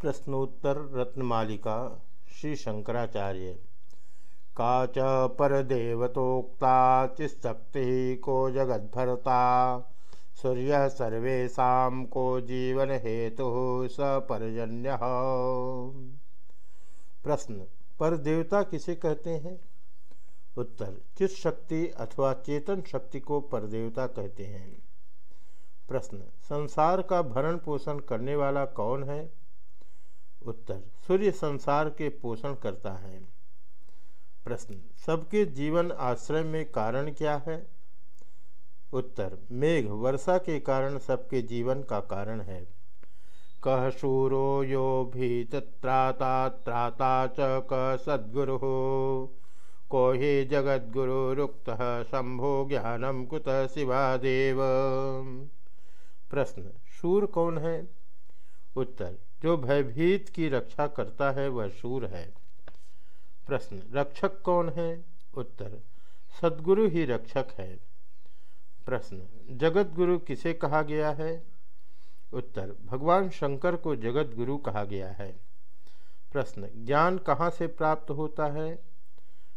प्रश्नोत्तर रत्नमालिका श्री शंकराचार्य। का च परदेवतोक्ता चिशक्ति को जगद्भरता? सूर्य सर्वेशा को जीवन हेतु स परजन्य। प्रश्न पर देवता किसे कहते हैं? उत्तर चित शक्ति अथवा चेतन शक्ति को परदेवता कहते हैं। प्रश्न, संसार का भरण पोषण करने वाला कौन है? उत्तर। सूर्य संसार के पोषण करता है। प्रश्न, सबके जीवन आश्रय में कारण क्या है? उत्तर, मेघ वर्षा के कारण सबके जीवन का कारण है। कह शूरो यो भी त्राता त्राता च क सद्गुरु। को ही जगद्गुरुरुक्त शंभो ज्ञानम कुत शिवादेव। प्रश्न, शूर कौन है? उत्तर जो भयभीत की रक्षा करता है, वह शूर है। प्रश्न, रक्षक कौन है? उत्तर, सदगुरु ही रक्षक है। प्रश्न जगत गुरु किसे कहा गया है? उत्तर, भगवान शंकर को जगत गुरु कहा गया है। प्रश्न, ज्ञान कहाँ से प्राप्त होता है?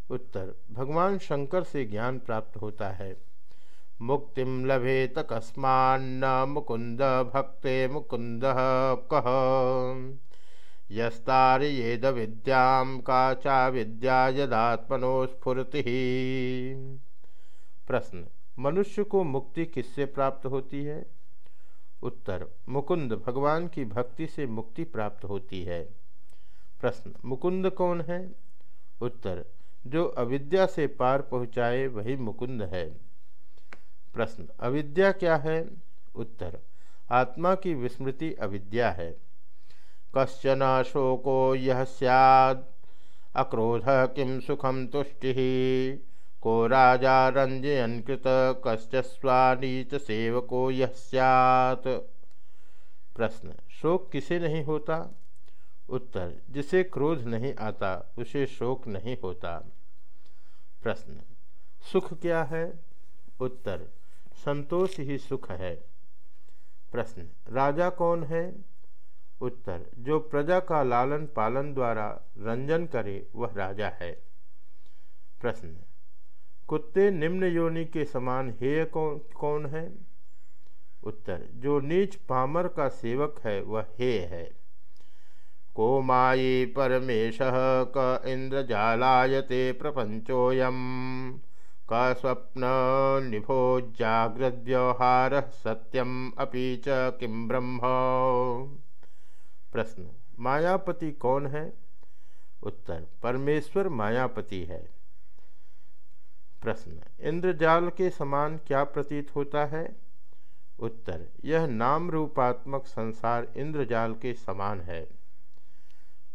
उत्तर, भगवान शंकर से ज्ञान प्राप्त होता है। मुक्ति लभेत कस्मान्न मुकुंद भक्ते मुकुंद कह यस्तारेद विद्या का चा विद्या यदात्मनो स्फुति प्रश्न, मनुष्य को मुक्ति किससे प्राप्त होती है? उत्तर मुकुंद भगवान की भक्ति से मुक्ति प्राप्त होती है। प्रश्न मुकुंद कौन है? उत्तर, जो अविद्या से पार पहुँचाए वही मुकुंद है। प्रश्न। अविद्या क्या है? उत्तर, आत्मा की विस्मृति अविद्या है। कश्चन शोको यह सैद अक्रोध किम सुखम तुष्टि। को राजा रंजयन कृत, कश्च स्वानीच सेवको यह सैत प्रश्न, शोक किसे नहीं होता? उत्तर, जिसे क्रोध नहीं आता, उसे शोक नहीं होता। प्रश्न, सुख क्या है? उत्तर संतोष ही सुख है? प्रश्न, राजा कौन है? उत्तर, जो प्रजा का लालन पालन द्वारा रंजन करे, वह राजा है। प्रश्न, कुत्ते निम्न योनि के समान हेय कौन कौन है? उत्तर, जो नीच पामर का सेवक है, वह हेय है। को मायी परमेश क इंद्रजालायते प्रपंचोयम का स्वप्न निभो जागृद्यवहार सत्यम अपि च किम ब्रह्म? प्रश्न। मायापति कौन है? उत्तर। परमेश्वर मायापति है। प्रश्न। इंद्रजाल के समान क्या प्रतीत होता है? उत्तर। यह नाम रूपात्मक संसार इंद्रजाल के समान है।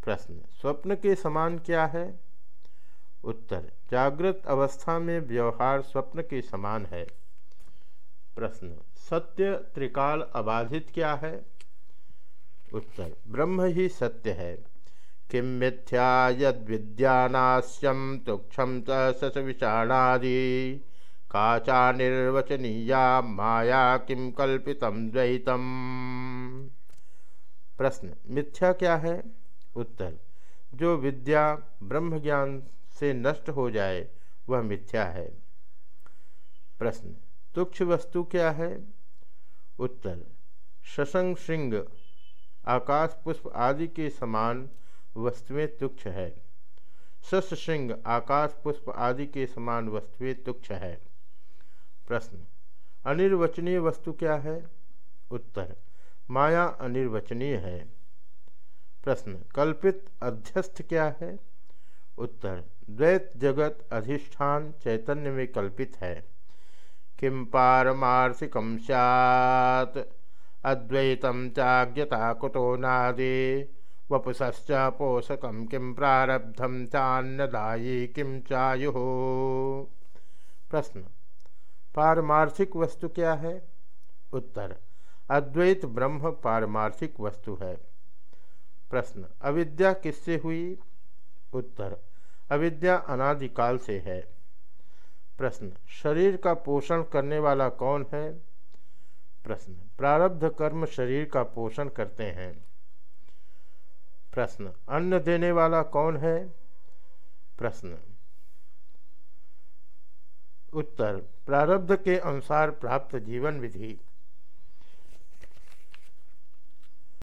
प्रश्न। स्वप्न के समान क्या है? उत्तर। जागृत अवस्था में व्यवहार स्वप्न के समान है। प्रश्न, सत्य त्रिकाल अबाधित क्या है? उत्तर, ब्रह्म ही सत्य है। किम मिथ्या यद विद्यानाश्यम तुक्षम च विषाणादि काचा निर्वचनीया माया किम कल्पितम द्वैतम। प्रश्न, मिथ्या क्या है? उत्तर, जो विद्या ब्रह्म ज्ञान से नष्ट हो जाए, वह मिथ्या है। प्रश्न, तुक्ष वस्तु क्या है? उत्तर शशंग श्रृंग, आकाश पुष्प आदि के समान वस्तुएँ तुक्ष है। शश श्रृंग, आकाश पुष्प आदि के समान वस्तुएँ तुक्ष है। प्रश्न, अनिर्वचनीय वस्तु क्या है? उत्तर, माया अनिर्वचनीय है। प्रश्न, कल्पित अध्यस्थ क्या है? उत्तर द्वैत जगत अधिष्ठान चैतन्य में कल्पित है। किम पारमार्थिकम सैत अद्वैतम चाज्ञता कुतो नादे। वपुष्च पोषकम किम प्रारब्धम चान्नदायी किम चायु? प्रश्न। पारमार्थिक वस्तु क्या है? उत्तर। अद्वैत ब्रह्म पारमार्थिक वस्तु है। प्रश्न। अविद्या किससे हुई? उत्तर। अविद्या अनादिकाल से है। प्रश्न, शरीर का पोषण करने वाला कौन है? प्रश्न, प्रारब्ध कर्म शरीर का पोषण करते हैं। प्रश्न, अन्न देने वाला कौन है? प्रश्न, उत्तर, प्रारब्ध के अनुसार प्राप्त जीवन विधि।